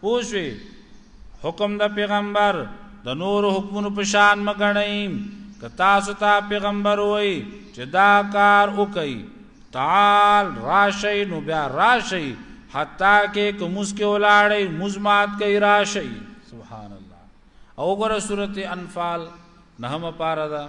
پوه شوې؟ حکم د پیغمبر د نورو حکمونو په شان مه ګڼئ. که تاسو ته پیغمبر ووایي چې دا کار وکړئ، تعال، راشئ، نو بیا راشئ، حتی که که لمونځ کې ولاړئ، لمونځ مات کړئ، راشئ. سبحان الله. او وګوره سورت انفال نهمه پاره ده.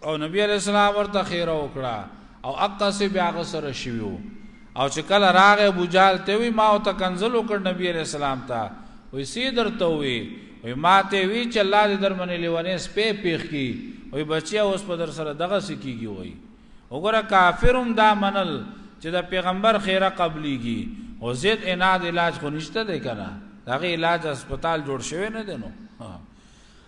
او نبی علیہ السلام ورته خیره وکړه او اقصی بیا غسر شویو او چې کله راغ ابو جال ته وی ما او ته کنزل وکړ نبی علیہ السلام ته وی سی درته وی وی ما ته وی چې الله دې درمنې لیونه سپې پیخ کی وی بچیا اوس په در سره دغه سکیږي وی وګوره کافرم دا منل چې د پیغمبر خیره قبليږي او زید اناد علاج خو نشته دی کنه دغه علاج هسپتال جوړ شوی نه دی نو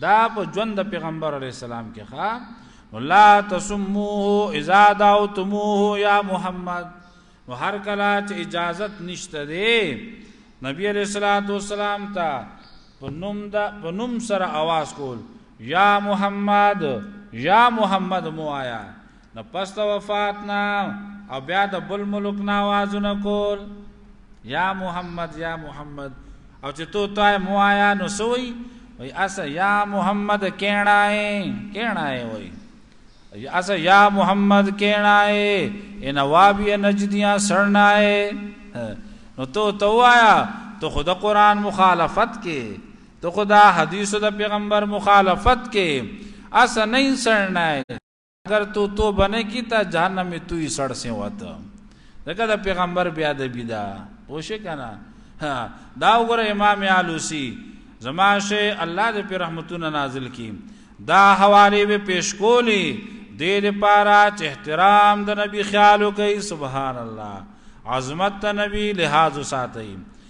دا په ژوند د پیغمبر علی السلام کې ښا لا تسموه اذا دعوتموه یا محمد نو هر کله چې اجازت نشته دی نبی علیہ الصلوۃ والسلام ته پنوم دا پنوم سره आवाज کول یا محمد یا محمد مو آیا نو پس د وفات نه او بیا د بل ملک نه आवाजونه کول یا محمد یا محمد او چې تو تای مو آیا نو سوی وی اس یا محمد کینا ہے کینا ہے وی اس یا محمد کینا ہے ان وابی نجدیاں سرنا ہے نو تو تو آیا تو خود قرآن مخالفت کې تو خدا حدیث د پیغمبر مخالفت کې اس نه سرنا ہے اگر تو توبه نه کی تا جهنم می توی سړ سي وته دغه د پیغمبر بیا د بيدا پوښ کنه دا وګوره امام علوسی زما شي الله دې په رحمتونو نازل کی دا حواله به پیش کولی دې لپاره چې احترام د نبی خیال کوي سبحان الله عظمت د نبی لحاظ ساتي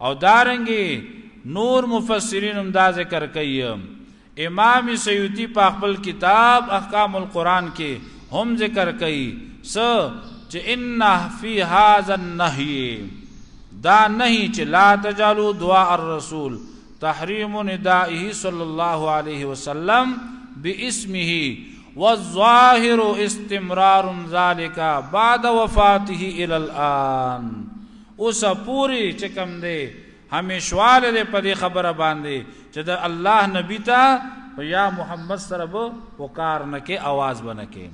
او دارنګي نور مفسرین هم دا ذکر کوي امام سیوطی په خپل کتاب احکام القرآن کې هم ذکر کوي س چې ان فی هاذا النهی دا نهی چې لا تجالو دعاء الرسول تحریم ندائه صلی الله علیه وسلم باسمه والظاهر استمرار ذلك بعد وفاته الى الان اوسه پوري چې کوم دی همیشواله دی په دې خبره باندې چې د الله نبی ته په یا محمد سره به وکار نه کې आवाज بنه کې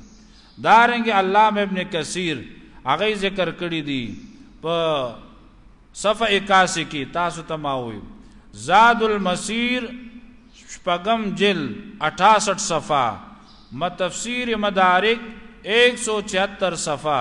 دارنګ علامه ابن کثیر هغه ذکر کړی دی په صفه 81 کې تاسو تماوي زاد المسیر شپغم جل 68 صفه متفسیر مدارک 176 صفه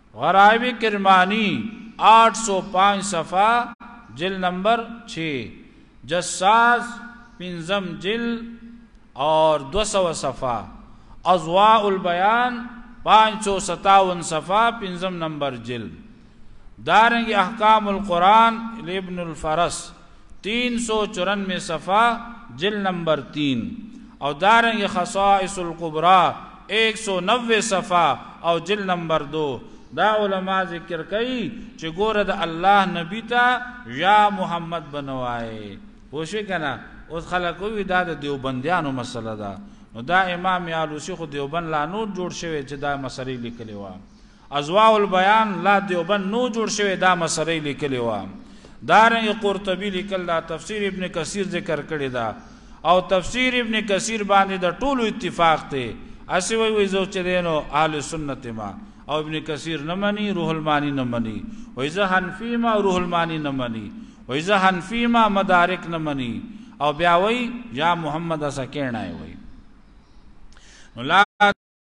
غرائب کرمانی آٹھ سو پانچ صفحه جلد نمبر چھ جساس پنځم جلد اور دوه سوه صفحه اضواء البیان پانچ سو ستاون صفحه پنځم نمبر جلد دارنګ احکام القرآن لابن الفرس تین سو چورنوے صفحه جلد نمبر تین او دارنګ خصائص القبرا ایک سو نوے صفحه او جلد نمبر دو دا علماء ذکر کوي چې ګوره د الله نبی ته یا محمد بنوای پوه شوې که نه اوس خلک وایي دا د دیوبندیانو مسله ده نو دا امام یالوسي خو دیوبند لا نور جوړ شوی چې دا مسلې لیکلې وه اضواء البیان لا دیوبند نو جوړ شوی دا مسره لیکلی و دارنګ قرطبی لیکل دا تفسیر ابن کثیر ذکر کړی دا او تفسیر ابن کثیر باندې د ټولو اتفاق ته اسی وی وی زو چې دینو اهل سنت ما او ابن کثیر نه منی روح المانی نه منی وای زه حنفی ما روح المانی نه منی وای زه حنفی ما مدارک نه منی او بیا وای یا محمد اسکه نه وای نو لا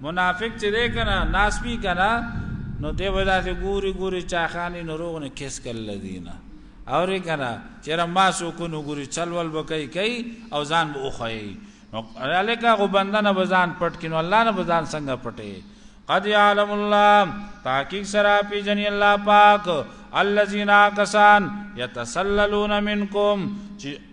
منافق چې دی کنه ناس پی کنه نو دی به داسې ګوري ګوري چاخانی نو روغ نه کس کل لدینه اورې کنه چېرې ما سو کو نو ګوري چلول به کوي کوي او ځان به وخوي نو الکه غو بندنه بزان پټ کینو الله نه بزان څنګه پټي قد يعلم الله تحقیق سرا پی جنی الله پاک الذين کسان يتسللون منکم چې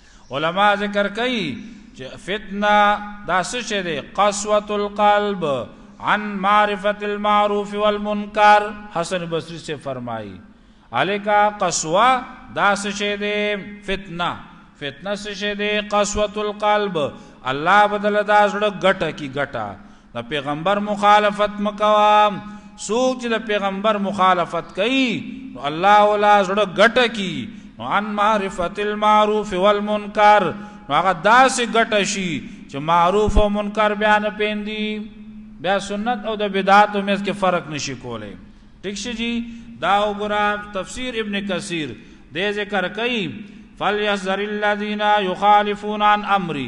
علما ذکر کوي چې فتنه دا څه شی دی قسوت القلب عن معرفت المعروف والمنکر حسن بصری سے فرمایي الیکا قسوه دا څه شی دی فتنه فتنه څه شی دی قسوت القلب الله بدل دا زړه ګټه کی ګټه د پیغمبر مخالفت مکوا سوک چې د پیغمبر مخالفت کوي نو الله ولا زړه ګټه کی نو ان معرفت المعروف والمنکر نو هغه داسې ګټه شي چې معروف او منکر بیا نه پیندي بیا سنت او د بدعات مېز کې فرق نشي کولای ٹھیک شي جی دا وګوره تفسیر ابن کثیر دې ذکر کوي فلیحذر الذین یخالفون عن امری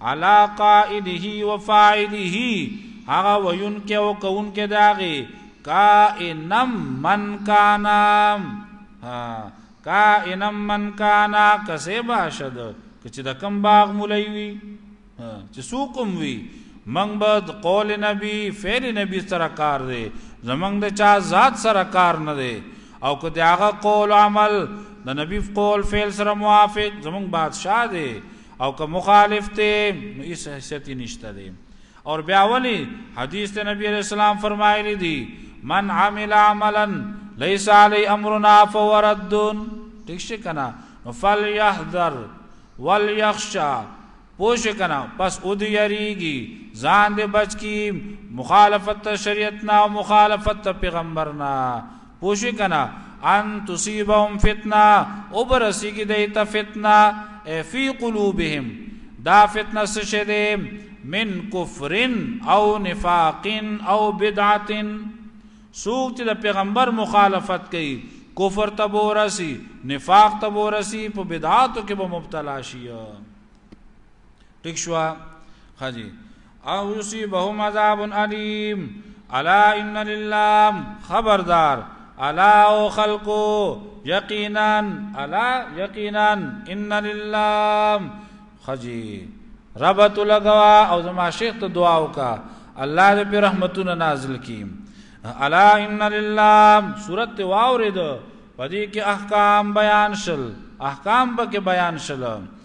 علی قائله و فاعله هغه وینکه او کونکه داغه کائنم من کانا کائنم من کانا کسه باشد کچ د کم باغ مولای وی چې سوکم وی منګ بد قول نبی فعل نبی سره کار دی زمنګ د چا ذات سره کار نه دی او که داغه قول عمل د نبی قول فعل سره موافق زمنګ بادشاہ دی او که مخالف ته نو هیڅ حیثیت نشته دی او بیا ولی حدیث ته نبی علیہ السلام فرمایلی دی من عمل عملا ليس علی امرنا فورد ٹھیک شي کنه نو فلیحذر وليخشى پوش کنه پس او دی یریږي ځان دې بچ کی مخالفت شریعت نه او مخالفت پیغمبر نه پوه شوې که نه؟ ان تصیبهم فتنه وبرسېږي دی ته فتنه فی قلوبهم دا فتنه څه شی دی من کفر او نفاق او بدعت څوک چې د پیغمبر مخالفت کوي کفر ته ورسی نفاق ته ورسی په بدعاتو کې به مبتلا شي ټیک شو خاجی او یصيبهم عذاب الیم الا ان لله خبردار الا او خلقو یقینا الا یقینا ان لله خجی ربط لغوا او زما شیخ ته دعا وکا الله دې په رحمتونو نازل کیم الا ان لله سورت واورید پدې کې احکام بیان شل احکام به کې بیان شل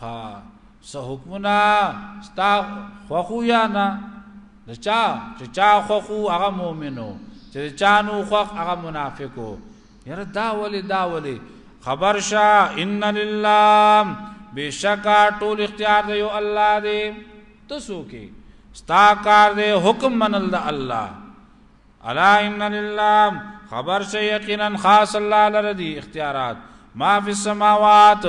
خا سه حکمنا ستا خوخو یا نه د چا چې چا خوخو هغه مؤمنو چې چا نو خوخ هغه منافقو یره دا ولی دا ولی خبر شا ان لله بشکا ټول اختیار دی او الله دی تاسو کې ستا کار دی حکم منل د الله الا ان لله خبر شي یقینا خاص الله لره دي اختیارات ما فی السماوات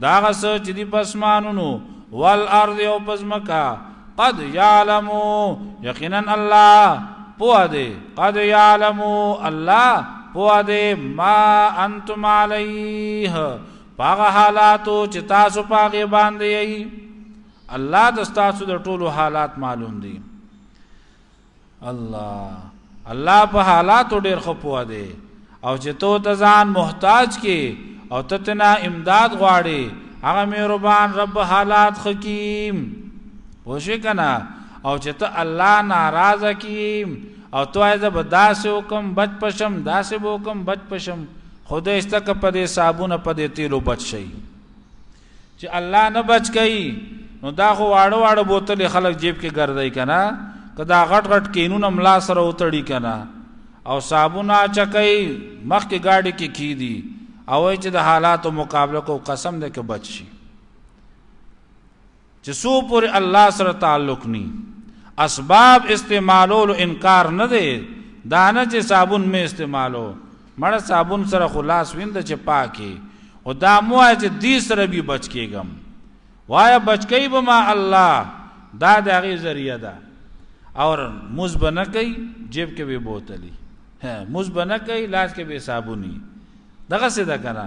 دا غس چې دی پسمانونو والارض او پزمکا قد یعلمو یقینا الله پوه دی قد یعلمو الله پوه دی ما انتم علیه پاغه حالاتو چې تاسو پاغه باندې یی الله د تاسو د ټولو حالات معلوم دي الله الله په حالاتو ډیر خپوه دی او چې تو ته ځان محتاج کې او ته تنا امداد غواړي هغه مهربان رب حالات حکیم وشي کنه او چې ته الله ناراضه کیم او تو ایز به داسې وکم بچ پشم داسې وکم بچ پشم خدای استک په دې صابونه په دې تیلو بچ شي چې الله نه بچ کوي نو دا خو واړه واړه بوتلې خلک جیب کې ګرځي کنه کدا غټ غټ کینونه ملا سره وتړي کنه او صابونه چکای مخ کې گاډي کې کی دي او چې د حالاتو مقابله کو قسم دې کې بچ شي چې څو پورې الله سره تعلق ني اسباب استعمالولو انکار نه دی دا نه چې صابون مې استعمالو مړه صابون سره خلاص ویند چې پاکي او دا مو چې دې سره به بچ کېږم وایا بچ کېږي به ما الله دا د هغه ذریعہ ده اور مز بنه کوي جیب کې به بوتلی هه موز به نه کوي لاس کې به صابونی دغه څه ده کنه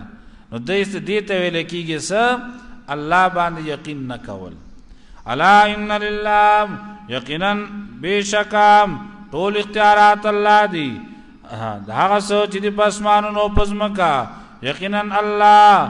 نو د است دې ته ویل کېږي څه الله باندې یقین نه کول الا ان لله یقینا بشکام ټول اختیارات الله دی دا هغه څه چې د پسمانونو پزمکا یقینا الله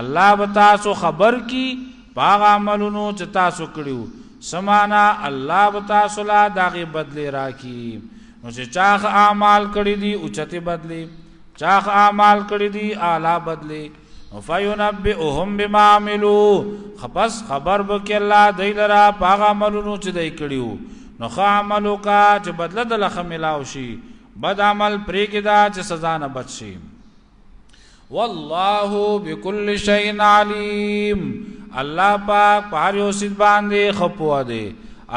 الله به تاسو خبر کړي په هغه عملونو چې تاسو کړي وو، څه معنی، الله به تاسو له د هغې بدلې راکړي، نو چې چا ښه اعمال کړي دي اوچتې بدلې، چا ښه اعمال کړي دي اعلی بدلې، نو فینبئهم بما عملوا ښه پس خبر به کړي الله دوی لره په هغه عملونو چې دوی کړي وو، نو ښه عمل وکړه چې بدله درله ښه ملاو شي، بد عمل پرېږده چې سزا نه بچ شې. والله بكل شيء عليم الله پاک په هر یو سید باندې خپوا دی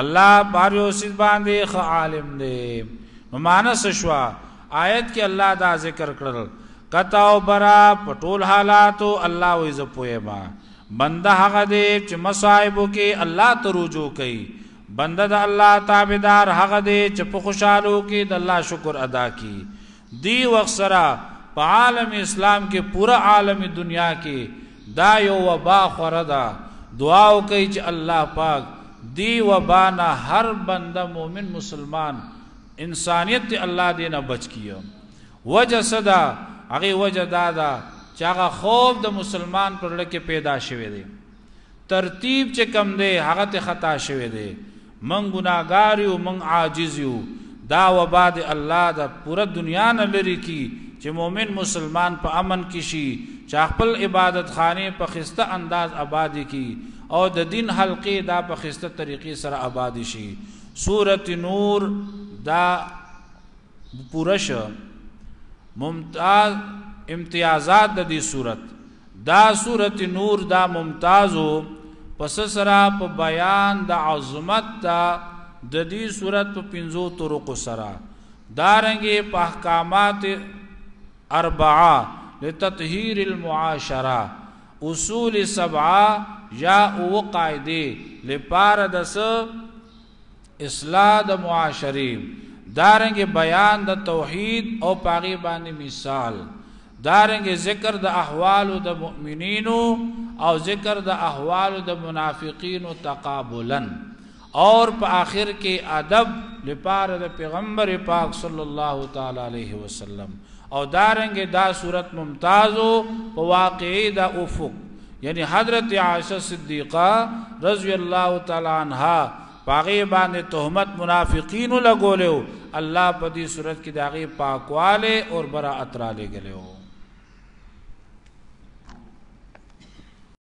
الله په هر یو سید باندې خ عالم دی نو مانس شوا آیت کې الله دا ذکر کړل کتا او برا په ټول حالاتو الله وې ز پوهه ما بنده هغه دی چې مصايب کې الله ته رجوع کوي بنده د الله تابعدار هغه دی چې په خوشاله کې د الله شکر ادا کوي دي وخت سره په عالم اسلام کې پوره عالم دنيا کې دا يو وبا خوره ده دعا وکړئ چې الله پاک دي وبا نه هر بنده مؤمن مسلمان انسانيت ته الله دې نه بچ کیو وجه صدا هغه وجه دا ده چې هغه خوف د مسلمان پر لکه پیدا شوی دی ترتیب چې کم دی هغه ته خطا شوی دی من ګناګار یو من عاجز یو دا وبا د الله د پوره دنیا نه لري کی چې مؤمن مسلمان په امن کې شي چې خپل عبادت خانه په خسته انداز آباد کی او د دین حلقې دا په خسته طریقې سره آباد شي سورت نور دا پورش ممتاز امتیازات د دې صورت دا سورت نور دا ممتازو پس سرا په بیان د عظمت دا د دې سورت په پنځو طرق سرا دارنګې په احکامات اربعه لتطهیر المعاشره اصول سبعه یا او قاعده لپاره د س اصلاح د معاشري دارنګ بیان د توحید او پاغي باندې مثال دارنګ ذکر د احوال د مؤمنینو او ذکر د احوال د منافقینو تقابلا اور په آخر کې ادب لپاره د پیغمبر پاک صلی الله تعالی علیه وسلم او دارنګ دا صورت ممتازو په واقعي د افق یعنی حضرت عائشه صدیقه رضی الله تعالی عنها پاغه باندې تهمت منافقین لګولیو الله په دې صورت کې داغه پاکواله او برائت را لګلیو